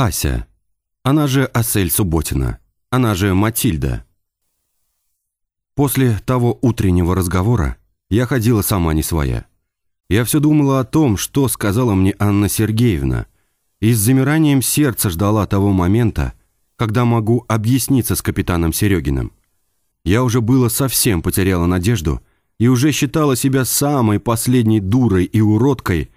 Ася. Она же Асель Субботина. Она же Матильда. После того утреннего разговора я ходила сама не своя. Я все думала о том, что сказала мне Анна Сергеевна, и с замиранием сердца ждала того момента, когда могу объясниться с капитаном Серегиным. Я уже было совсем потеряла надежду и уже считала себя самой последней дурой и уродкой,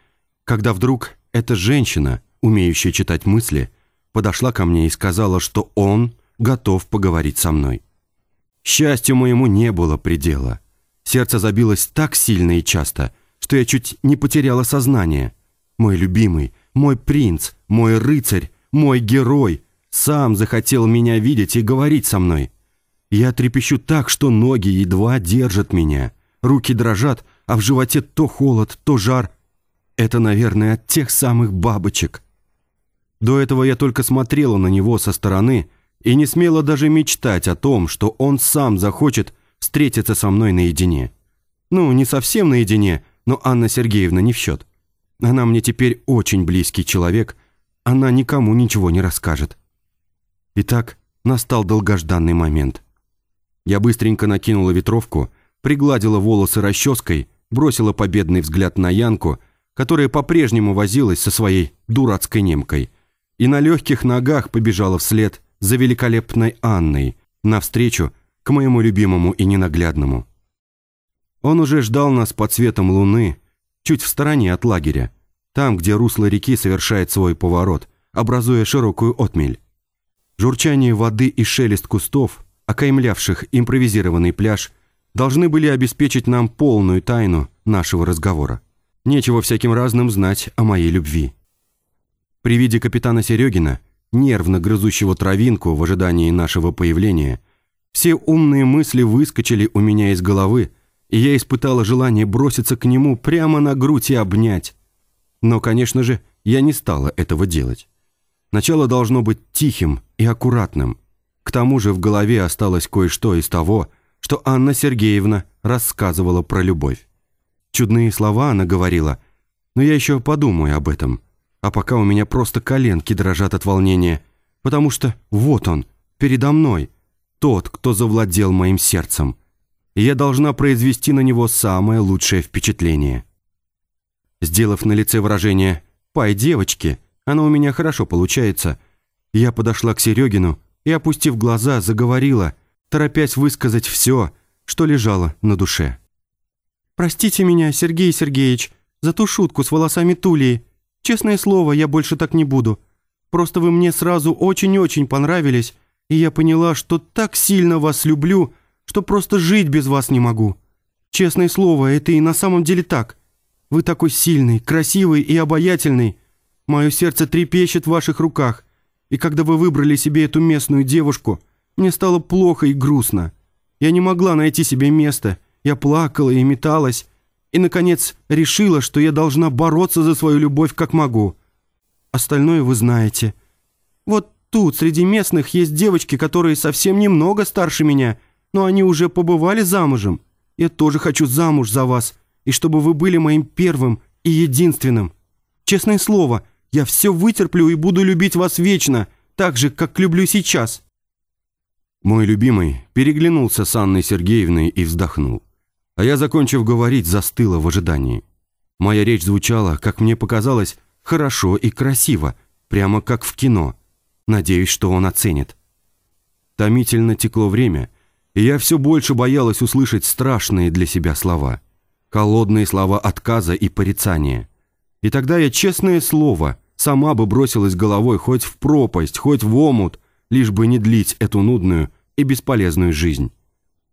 когда вдруг эта женщина, умеющая читать мысли, подошла ко мне и сказала, что он готов поговорить со мной. Счастью моему не было предела. Сердце забилось так сильно и часто, что я чуть не потеряла сознание. Мой любимый, мой принц, мой рыцарь, мой герой сам захотел меня видеть и говорить со мной. Я трепещу так, что ноги едва держат меня. Руки дрожат, а в животе то холод, то жар. Это, наверное, от тех самых бабочек. До этого я только смотрела на него со стороны и не смела даже мечтать о том, что он сам захочет встретиться со мной наедине. Ну, не совсем наедине, но Анна Сергеевна не в счет. Она мне теперь очень близкий человек, она никому ничего не расскажет. Итак, настал долгожданный момент. Я быстренько накинула ветровку, пригладила волосы расческой, бросила победный взгляд на Янку, которая по-прежнему возилась со своей дурацкой немкой, и на легких ногах побежала вслед за великолепной Анной, навстречу к моему любимому и ненаглядному. Он уже ждал нас под светом луны, чуть в стороне от лагеря, там, где русло реки совершает свой поворот, образуя широкую отмель. Журчание воды и шелест кустов окаймлявших импровизированный пляж, должны были обеспечить нам полную тайну нашего разговора. Нечего всяким разным знать о моей любви. При виде капитана Серегина, нервно грызущего травинку в ожидании нашего появления, все умные мысли выскочили у меня из головы, и я испытала желание броситься к нему прямо на грудь и обнять. Но, конечно же, я не стала этого делать. Начало должно быть тихим и аккуратным – к тому же в голове осталось кое-что из того, что Анна Сергеевна рассказывала про любовь. Чудные слова она говорила, но я еще подумаю об этом. А пока у меня просто коленки дрожат от волнения, потому что вот он, передо мной, тот, кто завладел моим сердцем. И я должна произвести на него самое лучшее впечатление. Сделав на лице выражение «Пай, девочки», оно у меня хорошо получается, я подошла к Серегину и, опустив глаза, заговорила, торопясь высказать все, что лежало на душе. «Простите меня, Сергей Сергеевич, за ту шутку с волосами Тулии. Честное слово, я больше так не буду. Просто вы мне сразу очень-очень понравились, и я поняла, что так сильно вас люблю, что просто жить без вас не могу. Честное слово, это и на самом деле так. Вы такой сильный, красивый и обаятельный. Мое сердце трепещет в ваших руках, и когда вы выбрали себе эту местную девушку, мне стало плохо и грустно. Я не могла найти себе места. Я плакала и металась. И, наконец, решила, что я должна бороться за свою любовь как могу. Остальное вы знаете. Вот тут среди местных есть девочки, которые совсем немного старше меня, но они уже побывали замужем. Я тоже хочу замуж за вас, и чтобы вы были моим первым и единственным. Честное слово – я все вытерплю и буду любить вас вечно, так же, как люблю сейчас». Мой любимый переглянулся с Анной Сергеевной и вздохнул. А я, закончив говорить, застыла в ожидании. Моя речь звучала, как мне показалось, хорошо и красиво, прямо как в кино. Надеюсь, что он оценит. Томительно текло время, и я все больше боялась услышать страшные для себя слова. Холодные слова отказа и порицания. И тогда я, честное слово, Сама бы бросилась головой хоть в пропасть, хоть в омут, лишь бы не длить эту нудную и бесполезную жизнь.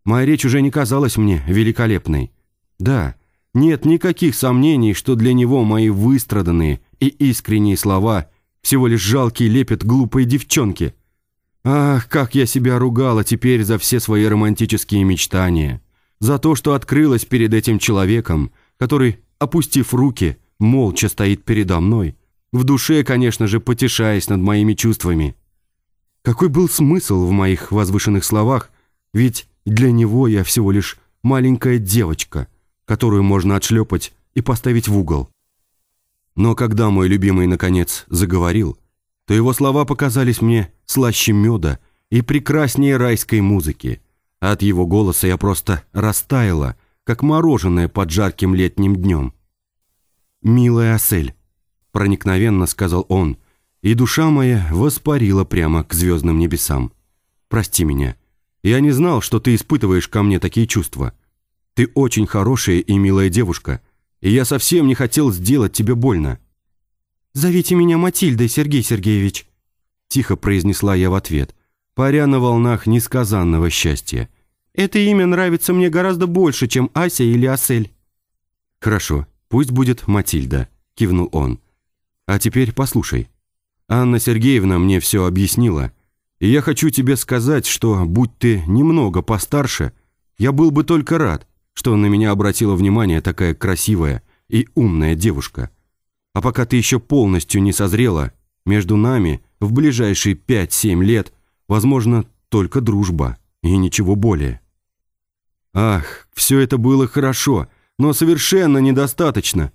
Моя речь уже не казалась мне великолепной. Да, нет никаких сомнений, что для него мои выстраданные и искренние слова всего лишь жалкий лепет глупой девчонки. Ах, как я себя ругала теперь за все свои романтические мечтания. За то, что открылась перед этим человеком, который, опустив руки, молча стоит передо мной в душе, конечно же, потешаясь над моими чувствами. Какой был смысл в моих возвышенных словах, ведь для него я всего лишь маленькая девочка, которую можно отшлепать и поставить в угол. Но когда мой любимый, наконец, заговорил, то его слова показались мне слаще меда и прекраснее райской музыки. От его голоса я просто растаяла, как мороженое под жарким летним днем. «Милая Асель», — проникновенно сказал он, и душа моя воспарила прямо к звездным небесам. «Прости меня. Я не знал, что ты испытываешь ко мне такие чувства. Ты очень хорошая и милая девушка, и я совсем не хотел сделать тебе больно». «Зовите меня Матильдой, Сергей Сергеевич», — тихо произнесла я в ответ, паря на волнах несказанного счастья. «Это имя нравится мне гораздо больше, чем Ася или Асель». «Хорошо, пусть будет Матильда», — кивнул он. «А теперь послушай. Анна Сергеевна мне все объяснила, и я хочу тебе сказать, что, будь ты немного постарше, я был бы только рад, что на меня обратила внимание такая красивая и умная девушка. А пока ты еще полностью не созрела, между нами в ближайшие 5-7 лет – Возможно, только дружба и ничего более. Ах, все это было хорошо, но совершенно недостаточно.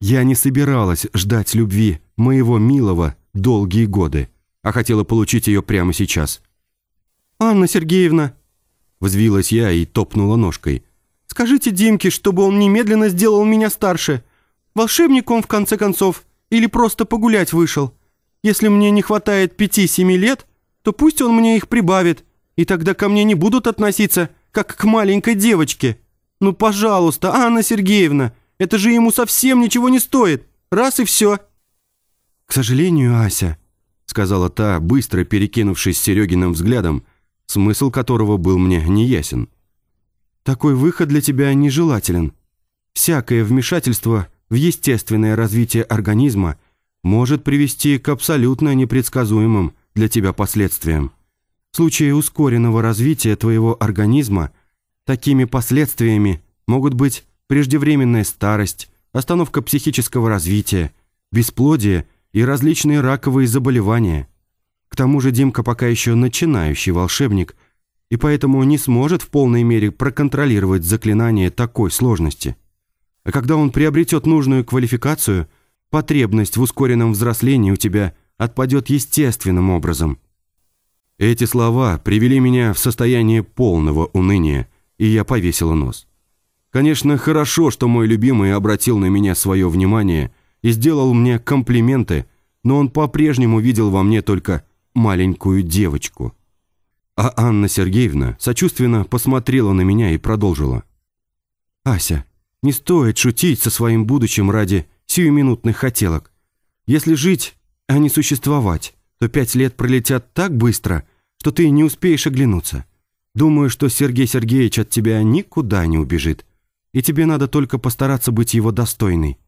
Я не собиралась ждать любви моего милого долгие годы, а хотела получить ее прямо сейчас. «Анна Сергеевна!» Взвилась я и топнула ножкой. «Скажите Димке, чтобы он немедленно сделал меня старше. Волшебник он, в конце концов, или просто погулять вышел. Если мне не хватает пяти-семи лет, то пусть он мне их прибавит, и тогда ко мне не будут относиться, как к маленькой девочке. Ну, пожалуйста, Анна Сергеевна, это же ему совсем ничего не стоит. Раз и все». «К сожалению, Ася», — сказала та, быстро перекинувшись Серегиным взглядом, смысл которого был мне неясен. «Такой выход для тебя нежелателен. Всякое вмешательство в естественное развитие организма может привести к абсолютно непредсказуемым для тебя последствиям. В случае ускоренного развития твоего организма такими последствиями могут быть преждевременная старость, остановка психического развития, бесплодие и различные раковые заболевания. К тому же Димка пока еще начинающий волшебник, и поэтому не сможет в полной мере проконтролировать заклинание такой сложности. А когда он приобретет нужную квалификацию, потребность в ускоренном взрослении у тебя – отпадет естественным образом. Эти слова привели меня в состояние полного уныния, и я повесила нос. Конечно, хорошо, что мой любимый обратил на меня свое внимание и сделал мне комплименты, но он по-прежнему видел во мне только маленькую девочку. А Анна Сергеевна сочувственно посмотрела на меня и продолжила. «Ася, не стоит шутить со своим будущим ради сиюминутных хотелок. Если жить а не существовать, то пять лет пролетят так быстро, что ты не успеешь оглянуться. Думаю, что Сергей Сергеевич от тебя никуда не убежит, и тебе надо только постараться быть его достойной».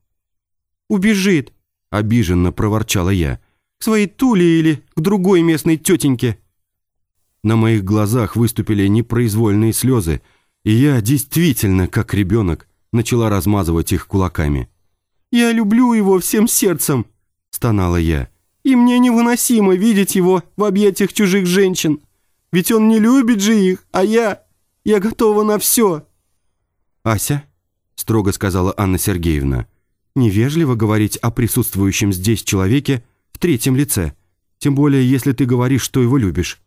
«Убежит!» – обиженно проворчала я. «К своей Туле или к другой местной тетеньке?» На моих глазах выступили непроизвольные слезы, и я действительно, как ребенок, начала размазывать их кулаками. «Я люблю его всем сердцем!» – стонала я. «И мне невыносимо видеть его в объятиях чужих женщин. Ведь он не любит же их, а я... Я готова на все». «Ася», – строго сказала Анна Сергеевна, – «невежливо говорить о присутствующем здесь человеке в третьем лице, тем более если ты говоришь, что его любишь».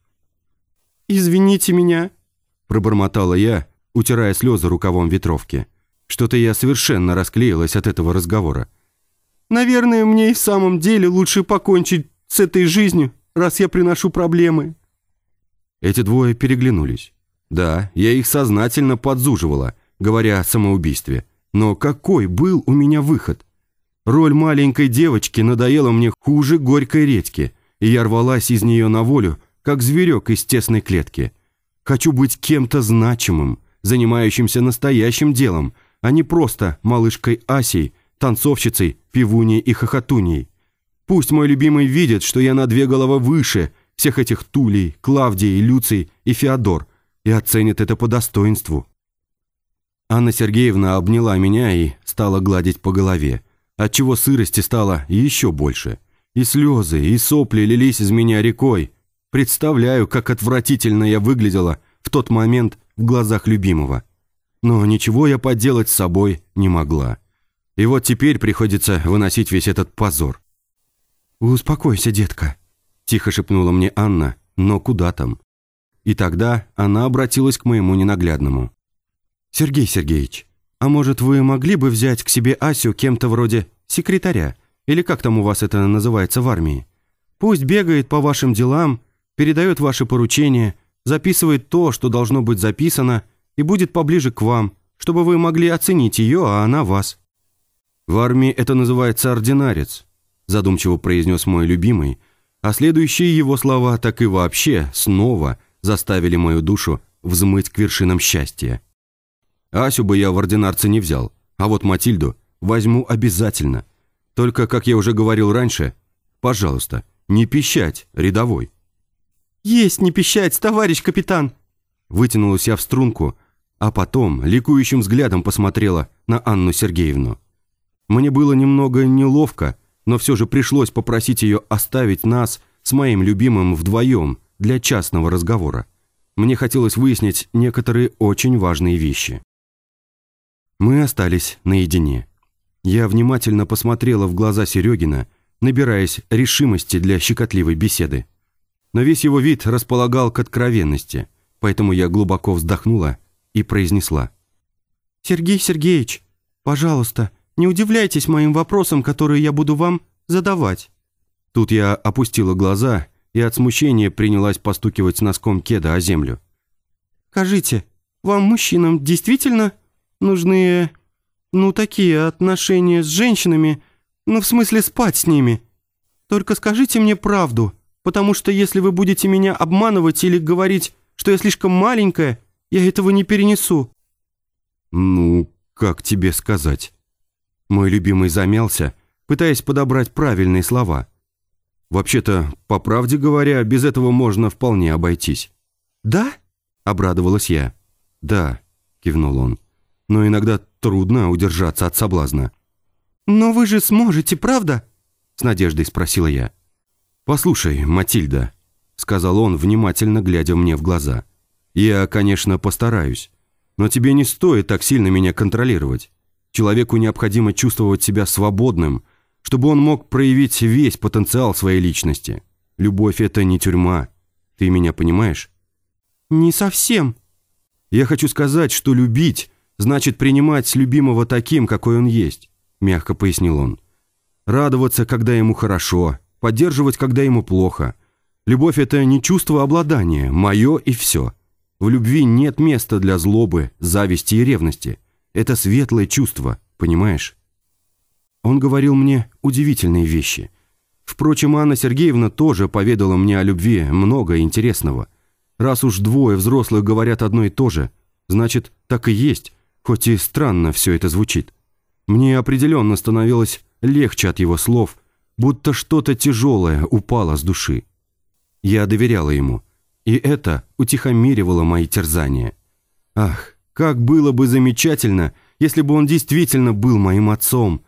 «Извините меня», – пробормотала я, утирая слезы рукавом ветровки. Что-то я совершенно расклеилась от этого разговора. Наверное, мне и в самом деле лучше покончить с этой жизнью, раз я приношу проблемы». Эти двое переглянулись. Да, я их сознательно подзуживала, говоря о самоубийстве. Но какой был у меня выход? Роль маленькой девочки надоела мне хуже горькой редьки, и я рвалась из нее на волю, как зверек из тесной клетки. Хочу быть кем-то значимым, занимающимся настоящим делом, а не просто малышкой Асей, танцовщицей, пивуней и хохотуней. Пусть мой любимый видит, что я на две головы выше всех этих Тулей, Клавдий, Люций и Феодор, и оценит это по достоинству. Анна Сергеевна обняла меня и стала гладить по голове, отчего сырости стало еще больше. И слезы, и сопли лились из меня рекой. Представляю, как отвратительно я выглядела в тот момент в глазах любимого. Но ничего я поделать с собой не могла. И вот теперь приходится выносить весь этот позор. «Успокойся, детка», тихо шепнула мне Анна, но куда там? И тогда она обратилась к моему ненаглядному. «Сергей Сергеевич, а может, вы могли бы взять к себе Асю кем-то вроде секретаря? Или как там у вас это называется в армии? Пусть бегает по вашим делам, передает ваши поручения, записывает то, что должно быть записано, и будет поближе к вам, чтобы вы могли оценить ее, а она вас». «В армии это называется ординарец», задумчиво произнес мой любимый, а следующие его слова так и вообще снова заставили мою душу взмыть к вершинам счастья. Асю бы я в ординарце не взял, а вот Матильду возьму обязательно. Только, как я уже говорил раньше, пожалуйста, не пищать, рядовой». «Есть не пищать, товарищ капитан!» Вытянулась я в струнку, а потом ликующим взглядом посмотрела на Анну Сергеевну. Мне было немного неловко, но все же пришлось попросить ее оставить нас с моим любимым вдвоем для частного разговора. Мне хотелось выяснить некоторые очень важные вещи. Мы остались наедине. Я внимательно посмотрела в глаза Серегина, набираясь решимости для щекотливой беседы. Но весь его вид располагал к откровенности, поэтому я глубоко вздохнула и произнесла. «Сергей Сергеевич, пожалуйста, не удивляйтесь моим вопросам, которые я буду вам задавать». Тут я опустила глаза и от смущения принялась постукивать носком кеда о землю. «Скажите, вам, мужчинам, действительно нужны, ну, такие отношения с женщинами, ну, в смысле спать с ними. Только скажите мне правду, потому что если вы будете меня обманывать или говорить, что я слишком маленькая, я этого не перенесу». «Ну, как тебе сказать?» Мой любимый замялся, пытаясь подобрать правильные слова. «Вообще-то, по правде говоря, без этого можно вполне обойтись». «Да?» — обрадовалась я. «Да», — кивнул он но иногда трудно удержаться от соблазна. «Но вы же сможете, правда?» — с надеждой спросила я. «Послушай, Матильда», — сказал он, внимательно глядя мне в глаза. «Я, конечно, постараюсь, но тебе не стоит так сильно меня контролировать. Человеку необходимо чувствовать себя свободным, чтобы он мог проявить весь потенциал своей личности. Любовь — это не тюрьма. Ты меня понимаешь?» «Не совсем». «Я хочу сказать, что любить значит принимать любимого таким, какой он есть», – мягко пояснил он. «Радоваться, когда ему хорошо, поддерживать, когда ему плохо. Любовь – это не чувство обладания, мое и все. В любви нет места для злобы, зависти и ревности. Это светлое чувство, понимаешь?» Он говорил мне удивительные вещи. Впрочем, Анна Сергеевна тоже поведала мне о любви много интересного. Раз уж двое взрослых говорят одно и то же, значит, так и есть, Хоть и странно все это звучит. Мне определенно становилось легче от его слов, будто что-то тяжелое упало с души. Я доверяла ему, и это утихомиривало мои терзания. Ах, как было бы замечательно, если бы он действительно был моим отцом.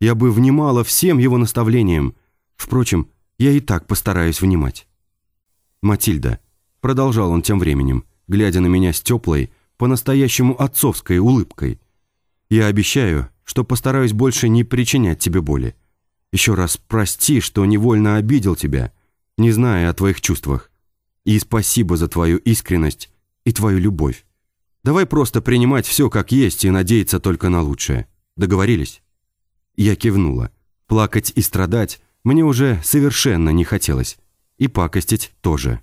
Я бы внимала всем его наставлениям. Впрочем, я и так постараюсь внимать. «Матильда», — продолжал он тем временем, глядя на меня с теплой, по-настоящему отцовской улыбкой. «Я обещаю, что постараюсь больше не причинять тебе боли. Еще раз прости, что невольно обидел тебя, не зная о твоих чувствах. И спасибо за твою искренность и твою любовь. Давай просто принимать все как есть и надеяться только на лучшее. Договорились?» Я кивнула. Плакать и страдать мне уже совершенно не хотелось. И пакостить тоже.